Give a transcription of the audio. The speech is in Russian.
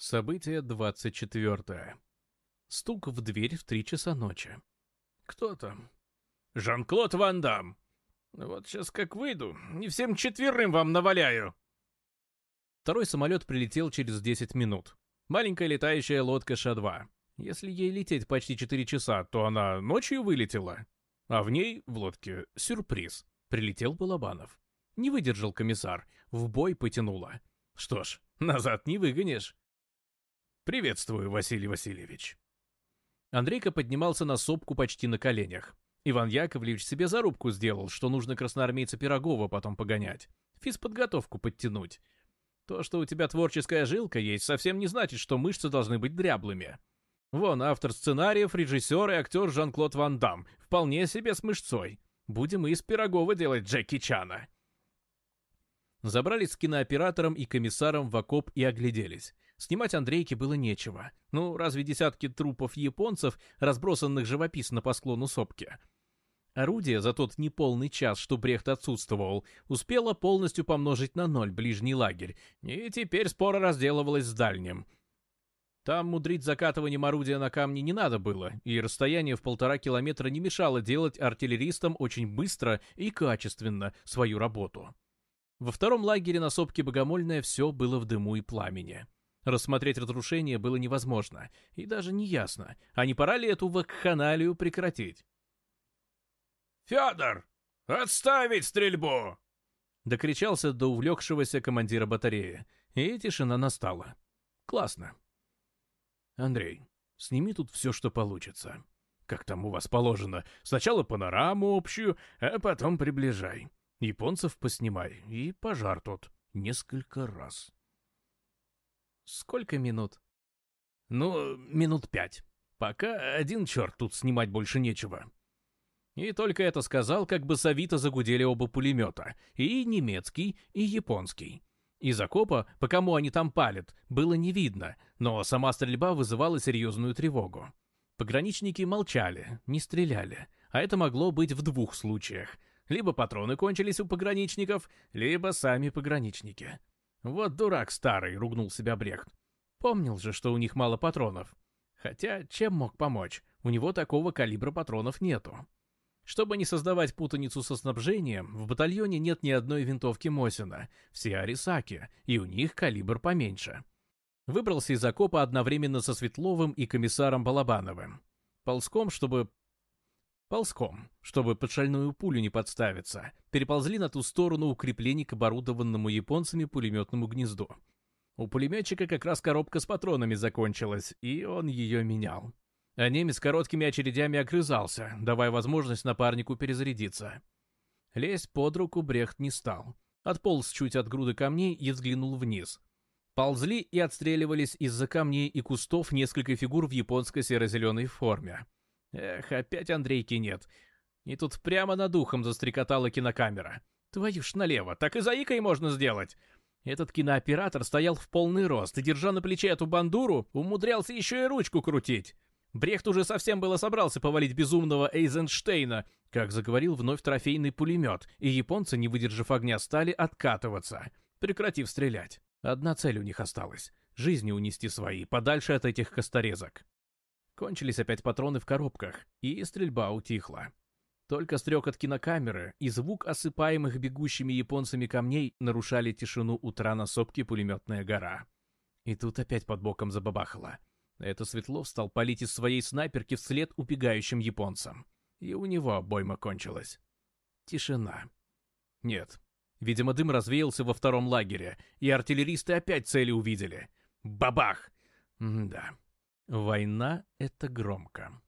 Событие 24. Стук в дверь в три часа ночи. «Кто там?» «Жан-Клод Ван Дам!» «Вот сейчас как выйду, не всем четверым вам наваляю!» Второй самолет прилетел через 10 минут. Маленькая летающая лодка Ша-2. Если ей лететь почти 4 часа, то она ночью вылетела. А в ней, в лодке, сюрприз. Прилетел Балабанов. Не выдержал комиссар, в бой потянуло. Что ж, назад не выгонишь. «Приветствую, Василий Васильевич». Андрейка поднимался на сопку почти на коленях. Иван Яковлевич себе зарубку сделал, что нужно красноармейца Пирогова потом погонять, физподготовку подтянуть. То, что у тебя творческая жилка есть, совсем не значит, что мышцы должны быть дряблыми. Вон автор сценариев, режиссер и актер Жан-Клод Ван Дам, вполне себе с мышцой. Будем и из Пирогова делать Джеки Чана. Забрались с кинооператором и комиссаром в окоп и огляделись. Снимать Андрейке было нечего. Ну, разве десятки трупов японцев, разбросанных живописно по склону сопки? Орудие за тот неполный час, что Брехт отсутствовал, успело полностью помножить на ноль ближний лагерь, и теперь спора разделывалось с дальним. Там мудрить закатыванием орудия на камни не надо было, и расстояние в полтора километра не мешало делать артиллеристам очень быстро и качественно свою работу. Во втором лагере на сопке Богомольное все было в дыму и пламени. Рассмотреть разрушение было невозможно, и даже неясно, а не пора ли эту вакханалию прекратить. «Федор, отставить стрельбу!» Докричался до увлекшегося командира батареи, и тишина настала. «Классно». «Андрей, сними тут все, что получится», как там у вас положено. Сначала панораму общую, а потом приближай. Японцев поснимай, и пожар тот. Несколько раз. Сколько минут? Ну, минут пять. Пока один черт тут снимать больше нечего. И только это сказал, как бы совито загудели оба пулемета. И немецкий, и японский. Из окопа, по кому они там палят, было не видно, но сама стрельба вызывала серьезную тревогу. Пограничники молчали, не стреляли, а это могло быть в двух случаях. Либо патроны кончились у пограничников, либо сами пограничники. «Вот дурак старый», — ругнул себя Брехт. «Помнил же, что у них мало патронов. Хотя, чем мог помочь? У него такого калибра патронов нету». Чтобы не создавать путаницу со снабжением, в батальоне нет ни одной винтовки Мосина, все Арисаки, и у них калибр поменьше. Выбрался из окопа одновременно со Светловым и комиссаром Балабановым. Ползком, чтобы Ползком, чтобы под шальную пулю не подставиться, переползли на ту сторону укреплений к оборудованному японцами пулеметному гнезду. У пулеметчика как раз коробка с патронами закончилась, и он ее менял. А немец короткими очередями огрызался, давая возможность напарнику перезарядиться. Лезть под руку Брехт не стал. Отполз чуть от груды камней и взглянул вниз. Ползли и отстреливались из-за камней и кустов несколько фигур в японской серо-зеленой форме. Эх, опять Андрейки нет. И тут прямо над ухом застрекотала кинокамера. Твою ж налево, так и заикой можно сделать. Этот кинооператор стоял в полный рост и, держа на плече эту бандуру, умудрялся еще и ручку крутить. Брехт уже совсем было собрался повалить безумного Эйзенштейна, как заговорил вновь трофейный пулемет, и японцы, не выдержав огня, стали откатываться, прекратив стрелять. Одна цель у них осталась — жизни унести свои, подальше от этих косторезок. Кончились опять патроны в коробках, и стрельба утихла. Только стрекот кинокамеры и звук осыпаемых бегущими японцами камней нарушали тишину утра на сопке пулеметная гора. И тут опять под боком забабахало. Это Светлов стал палить из своей снайперки вслед убегающим японцам. И у него обойма кончилась. Тишина. Нет. Видимо, дым развеялся во втором лагере, и артиллеристы опять цели увидели. Бабах! М да. Война — это громко.